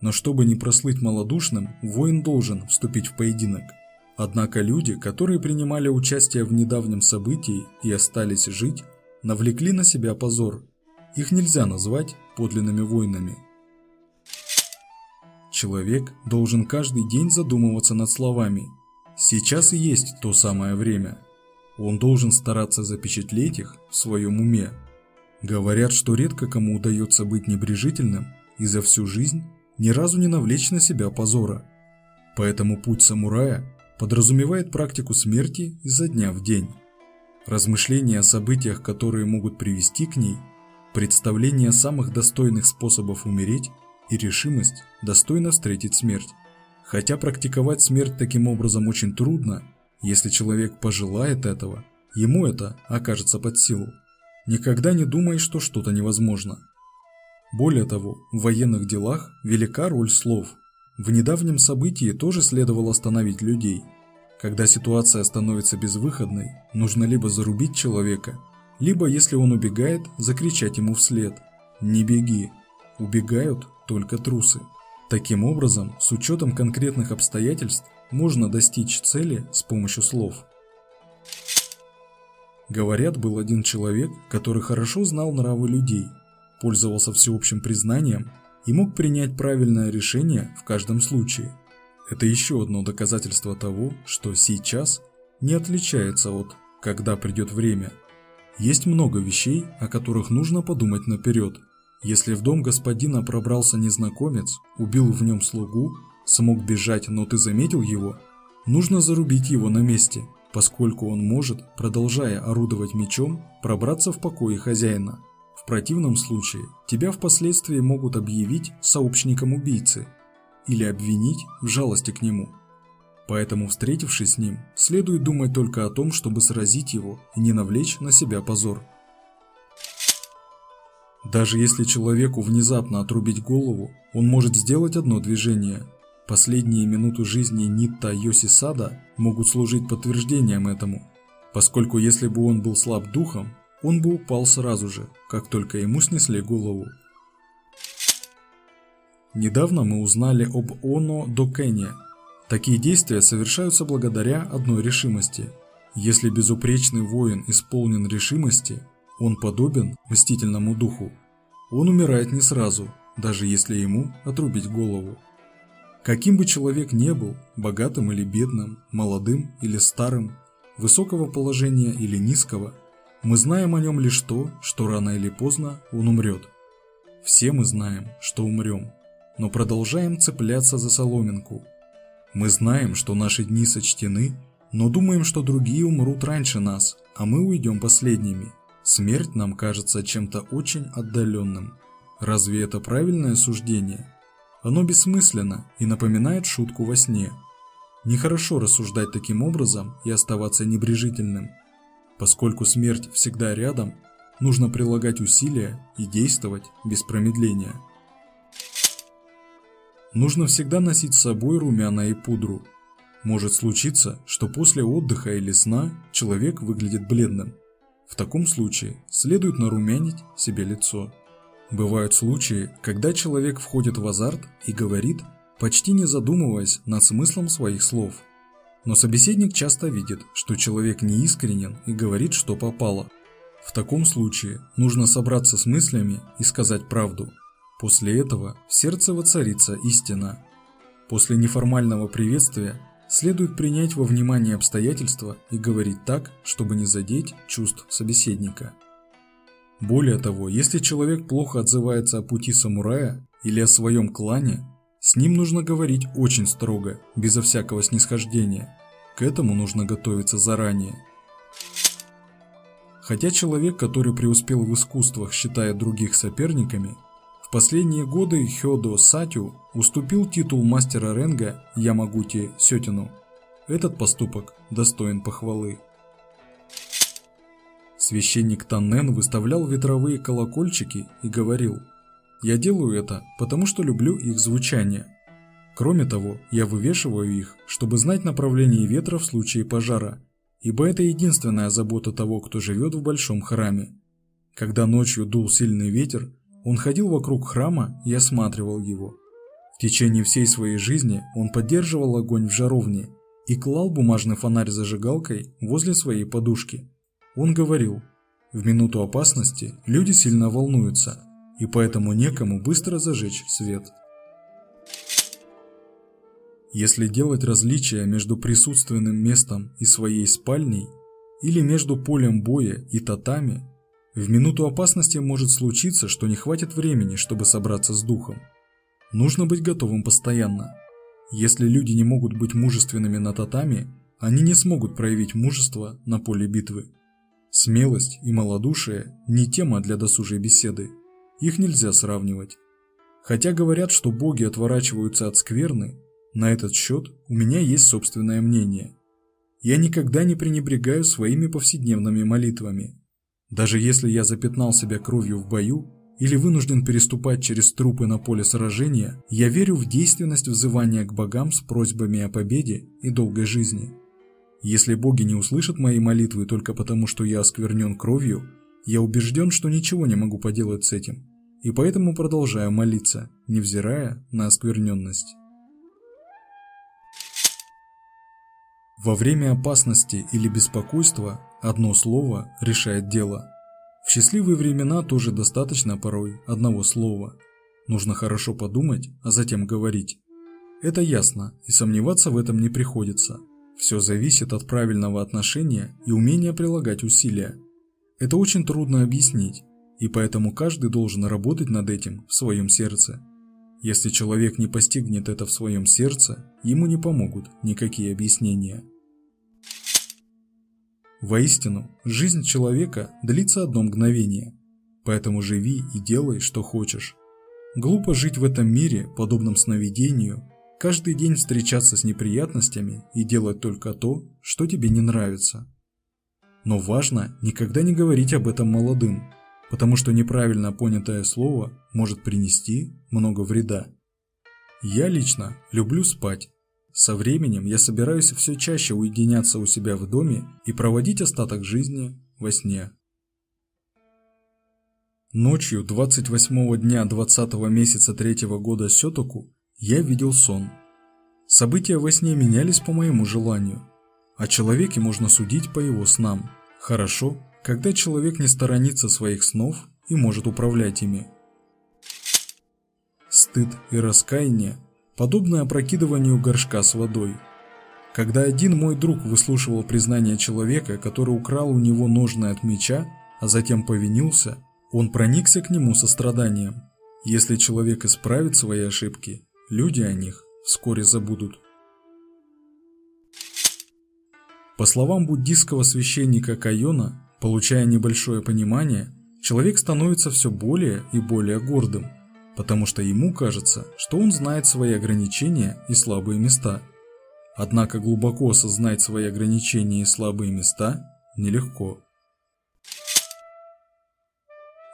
Но чтобы не прослыть малодушным, воин должен вступить в поединок. Однако люди, которые принимали участие в недавнем событии и остались жить, навлекли на себя позор. Их нельзя назвать подлинными воинами. Человек должен каждый день задумываться над словами. Сейчас и есть то самое время. Он должен стараться запечатлеть их в своем уме. Говорят, что редко кому удается быть небрежительным и за всю жизнь ни разу не навлечь на себя позора. Поэтому путь самурая подразумевает практику смерти изо дня в день. Размышления о событиях, которые могут привести к ней, представление самых достойных способов умереть и решимость достойно встретить смерть. Хотя практиковать смерть таким образом очень трудно, если человек пожелает этого, ему это окажется под силу. Никогда не думай, что что-то невозможно. Более того, в военных делах велика роль слов. В недавнем событии тоже следовало остановить людей. Когда ситуация становится безвыходной, нужно либо зарубить человека, либо, если он убегает, закричать ему вслед «Не беги!» Убегают только трусы. Таким образом, с учетом конкретных обстоятельств, можно достичь цели с помощью слов. Говорят, был один человек, который хорошо знал нравы людей – пользовался всеобщим признанием и мог принять правильное решение в каждом случае. Это еще одно доказательство того, что сейчас не отличается от «когда придет время». Есть много вещей, о которых нужно подумать наперед. Если в дом господина пробрался незнакомец, убил в нем слугу, смог бежать, но ты заметил его, нужно зарубить его на месте, поскольку он может, продолжая орудовать мечом, пробраться в покое хозяина – в противном случае тебя впоследствии могут объявить сообщником убийцы или обвинить в жалости к нему. Поэтому, встретившись с ним, следует думать только о том, чтобы сразить его и не навлечь на себя позор. Даже если человеку внезапно отрубить голову, он может сделать одно движение. Последние минуты жизни Нитта Йосисада могут служить подтверждением этому, поскольку если бы он был слаб духом, он бы упал сразу же, как только ему снесли голову. Недавно мы узнали об Оно Докене. Такие действия совершаются благодаря одной решимости. Если безупречный воин исполнен решимости, он подобен мстительному духу. Он умирает не сразу, даже если ему отрубить голову. Каким бы человек не был, богатым или бедным, молодым или старым, высокого положения или низкого – мы знаем о нем лишь то, что рано или поздно он умрет. Все мы знаем, что умрем, но продолжаем цепляться за соломинку. Мы знаем, что наши дни сочтены, но думаем, что другие умрут раньше нас, а мы уйдем последними. Смерть нам кажется чем-то очень отдаленным. Разве это правильное суждение? Оно бессмысленно и напоминает шутку во сне. Нехорошо рассуждать таким образом и оставаться небрежительным. Поскольку смерть всегда рядом, нужно прилагать усилия и действовать без промедления. Нужно всегда носить с собой румяна и пудру. Может случиться, что после отдыха или сна человек выглядит бледным. В таком случае следует нарумянить себе лицо. Бывают случаи, когда человек входит в азарт и говорит, почти не задумываясь над смыслом своих слов – но собеседник часто видит, что человек неискренен и говорит, что попало. В таком случае нужно собраться с мыслями и сказать правду. После этого в сердце воцарится истина. После неформального приветствия следует принять во внимание обстоятельства и говорить так, чтобы не задеть чувств собеседника. Более того, если человек плохо отзывается о пути самурая или о своем клане, с ним нужно говорить очень строго, безо всякого снисхождения. К этому нужно готовиться заранее. Хотя человек, который преуспел в искусствах, считая других соперниками, в последние годы Хёдо Сатю уступил титул мастера ренга Ямагути Сётину. Этот поступок достоин похвалы. Священник Таннен выставлял ветровые колокольчики и говорил – я делаю это, потому что люблю их звучание. Кроме того, я вывешиваю их, чтобы знать направление ветра в случае пожара, ибо это единственная забота того, кто живет в большом храме. Когда ночью дул сильный ветер, он ходил вокруг храма и осматривал его. В течение всей своей жизни он поддерживал огонь в жаровне и клал бумажный фонарь зажигалкой возле своей подушки. Он говорил, в минуту опасности люди сильно волнуются, и поэтому некому быстро зажечь свет. Если делать различия между присутственным местом и своей спальней, или между полем боя и татами, в минуту опасности может случиться, что не хватит времени, чтобы собраться с духом. Нужно быть готовым постоянно. Если люди не могут быть мужественными на татами, они не смогут проявить мужество на поле битвы. Смелость и малодушие не тема для досужей беседы. Их нельзя сравнивать. Хотя говорят, что боги отворачиваются от скверны, на этот счет у меня есть собственное мнение. Я никогда не пренебрегаю своими повседневными молитвами. Даже если я запятнал себя кровью в бою или вынужден переступать через трупы на поле сражения, я верю в действенность взывания к богам с просьбами о победе и долгой жизни. Если боги не услышат мои молитвы только потому, что я осквернен кровью, я убежден, что ничего не могу поделать с этим, и поэтому продолжаю молиться, невзирая на оскверненность. Во время опасности или беспокойства одно слово решает дело. В счастливые времена тоже достаточно порой одного слова. Нужно хорошо подумать, а затем говорить. Это ясно, и сомневаться в этом не приходится. Все зависит от правильного отношения и умения прилагать усилия. Это очень трудно объяснить, и поэтому каждый должен работать над этим в своем сердце. Если человек не постигнет это в своем сердце, ему не помогут никакие объяснения. Воистину, жизнь человека длится одно мгновение, поэтому живи и делай, что хочешь. Глупо жить в этом мире, подобном сновидению, каждый день встречаться с неприятностями и делать только то, что тебе не нравится. Но важно никогда не говорить об этом молодым, потому что неправильно понятое слово может принести много вреда. Я лично люблю спать, со временем я собираюсь все чаще уединяться у себя в доме и проводить остаток жизни во сне. Ночью 28 дня 20 месяца третьего года Сётоку я видел сон. События во сне менялись по моему желанию. О человеке можно судить по его снам. Хорошо, когда человек не сторонится своих снов и может управлять ими. Стыд и раскаяние подобно опрокидыванию горшка с водой. Когда один мой друг выслушивал признание человека, который украл у него ножны от меча, а затем повинился, он проникся к нему состраданием. Если человек исправит свои ошибки, люди о них вскоре забудут. По словам буддийского священника Кайона, получая небольшое понимание, человек становится все более и более гордым – потому что ему кажется, что он знает свои ограничения и слабые места. Однако глубоко осознать свои ограничения и слабые места нелегко.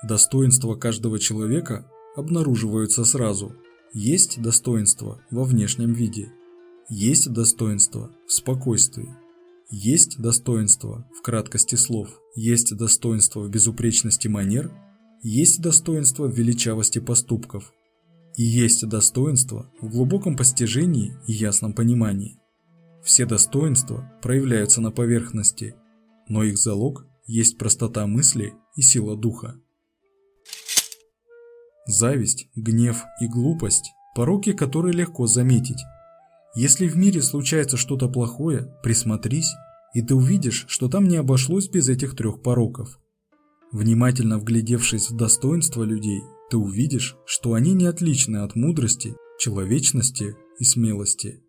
Достоинства каждого человека обнаруживаются сразу. Есть достоинство во внешнем виде. Есть достоинство в спокойствии. Есть достоинство в краткости слов. Есть достоинство в безупречности манер есть достоинство в величавости поступков. И есть достоинство в глубоком постижении и ясном понимании. Все достоинства проявляются на поверхности, но их залог есть простота мысли и сила духа. Зависть, гнев и глупость – пороки, которые легко заметить. Если в мире случается что-то плохое, присмотрись, и ты увидишь, что там не обошлось без этих трех пороков – Внимательно вглядевшись в достоинства людей, ты увидишь, что они не отличны от мудрости, человечности и смелости.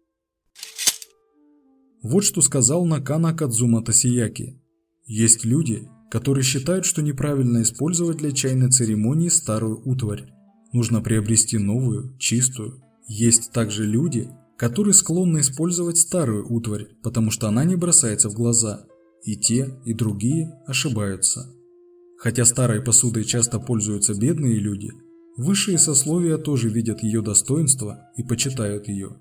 Вот что сказал Накана Кадзума Тосияки. Есть люди, которые считают, что неправильно использовать для чайной церемонии старую утварь. Нужно приобрести новую, чистую. Есть также люди, которые склонны использовать старую утварь, потому что она не бросается в глаза. И те, и другие ошибаются. Хотя старой посудой часто пользуются бедные люди, высшие сословия тоже видят ее достоинство и почитают ее.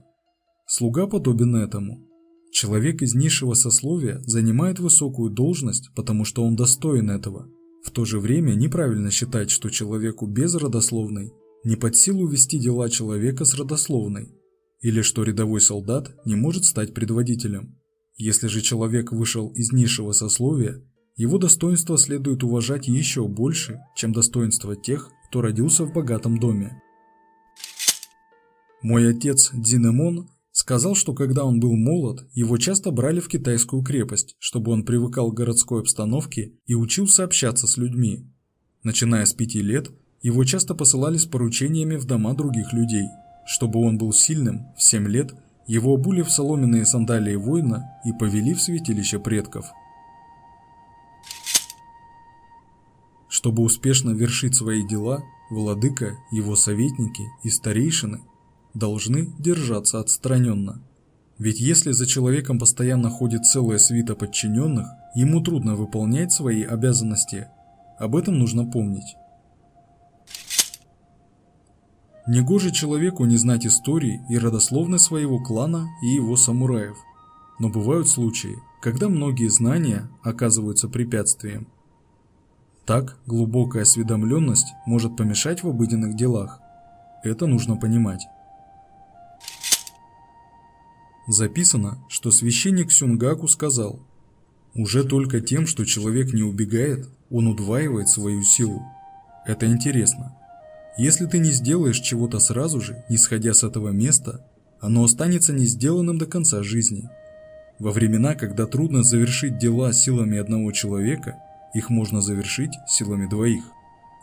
Слуга подобен этому. Человек из низшего сословия занимает высокую должность, потому что он достоин этого. В то же время неправильно считать, что человеку безродословной не под силу вести дела человека с родословной, или что рядовой солдат не может стать предводителем. Если же человек вышел из низшего сословия, его достоинство следует уважать еще больше, чем достоинство тех, кто родился в богатом доме. Мой отец Динемон сказал, что когда он был молод, его часто брали в китайскую крепость, чтобы он привыкал к городской обстановке и учился общаться с людьми. Начиная с пяти лет, его часто посылали с поручениями в дома других людей. Чтобы он был сильным, в семь лет его обули в соломенные сандалии воина и повели в святилище предков – Чтобы успешно вершить свои дела, владыка, его советники и старейшины должны держаться отстраненно. Ведь если за человеком постоянно ходит целая свита подчиненных, ему трудно выполнять свои обязанности. Об этом нужно помнить. Негоже человеку не знать истории и родословной своего клана и его самураев. Но бывают случаи, когда многие знания оказываются препятствием. Так, глубокая осведомленность может помешать в обыденных делах. Это нужно понимать. Записано, что священник Сюнгаку сказал, «Уже только тем, что человек не убегает, он удваивает свою силу. Это интересно. Если ты не сделаешь чего-то сразу же, исходя с этого места, оно останется не сделанным до конца жизни. Во времена, когда трудно завершить дела силами одного человека – их можно завершить силами двоих.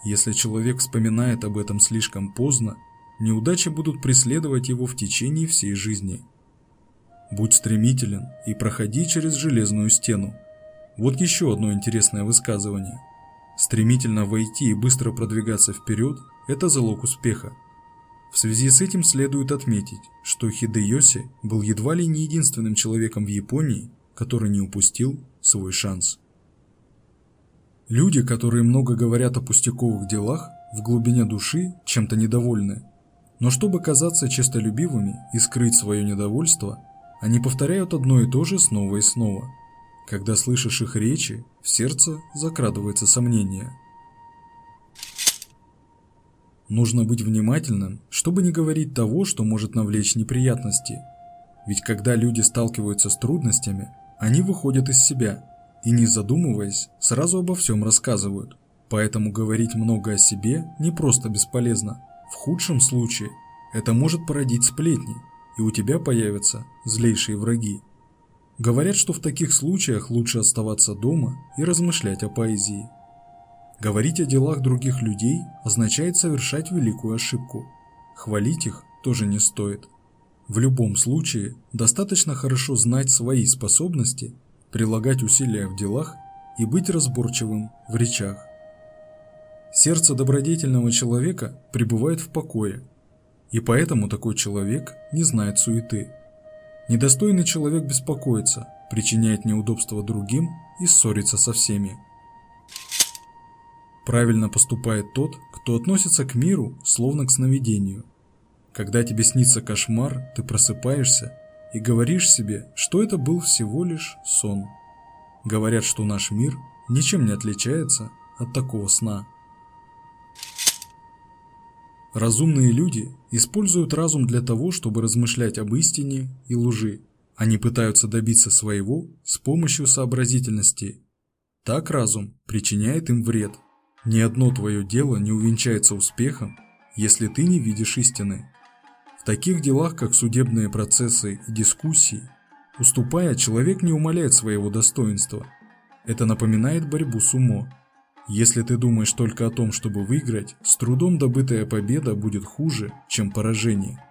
Если человек вспоминает об этом слишком поздно, неудачи будут преследовать его в течение всей жизни. Будь стремителен и проходи через железную стену. Вот еще одно интересное высказывание. Стремительно войти и быстро продвигаться вперед – это залог успеха. В связи с этим следует отметить, что Хидеоси был едва ли не единственным человеком в Японии, который не упустил свой шанс. Люди, которые много говорят о пустяковых делах, в глубине души чем-то недовольны. Но чтобы казаться честолюбивыми и скрыть свое недовольство, они повторяют одно и то же снова и снова. Когда слышишь их речи, в сердце закрадывается сомнение. Нужно быть внимательным, чтобы не говорить того, что может навлечь неприятности. Ведь когда люди сталкиваются с трудностями, они выходят из себя – и, не задумываясь, сразу обо всем рассказывают. Поэтому говорить много о себе не просто бесполезно. В худшем случае это может породить сплетни, и у тебя появятся злейшие враги. Говорят, что в таких случаях лучше оставаться дома и размышлять о поэзии. Говорить о делах других людей означает совершать великую ошибку. Хвалить их тоже не стоит. В любом случае, достаточно хорошо знать свои способности прилагать усилия в делах и быть разборчивым в речах. Сердце добродетельного человека пребывает в покое, и поэтому такой человек не знает суеты. Недостойный человек беспокоится, причиняет неудобства другим и ссорится со всеми. Правильно поступает тот, кто относится к миру словно к сновидению. Когда тебе снится кошмар, ты просыпаешься и говоришь себе, что это был всего лишь сон. Говорят, что наш мир ничем не отличается от такого сна. Разумные люди используют разум для того, чтобы размышлять об истине и лжи. Они пытаются добиться своего с помощью сообразительности. Так разум причиняет им вред. Ни одно твое дело не увенчается успехом, если ты не видишь истины. В таких делах, как судебные процессы и дискуссии, уступая, человек не умаляет своего достоинства. Это напоминает борьбу с умо. Если ты думаешь только о том, чтобы выиграть, с трудом добытая победа будет хуже, чем поражение.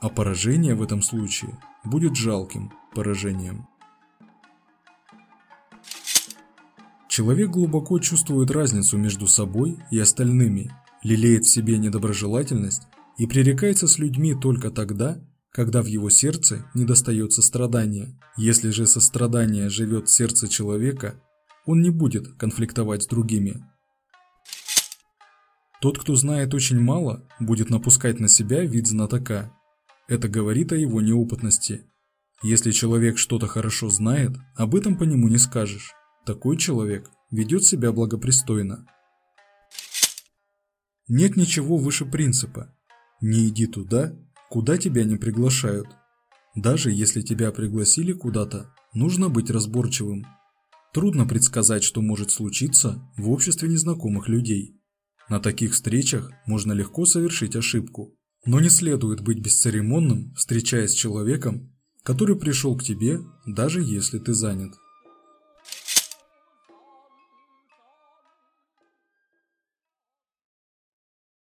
А поражение в этом случае будет жалким поражением. Человек глубоко чувствует разницу между собой и остальными, лелеет в себе недоброжелательность и пререкается с людьми только тогда, когда в его сердце недостает сострадания. Если же сострадание живет в сердце человека, он не будет конфликтовать с другими. Тот, кто знает очень мало, будет напускать на себя вид знатока. Это говорит о его неопытности. Если человек что-то хорошо знает, об этом по нему не скажешь. Такой человек ведет себя благопристойно. Нет ничего выше принципа, Не иди туда, куда тебя не приглашают. Даже если тебя пригласили куда-то, нужно быть разборчивым. Трудно предсказать, что может случиться в обществе незнакомых людей. На таких встречах можно легко совершить ошибку. Но не следует быть бесцеремонным, встречаясь с человеком, который пришел к тебе, даже если ты занят.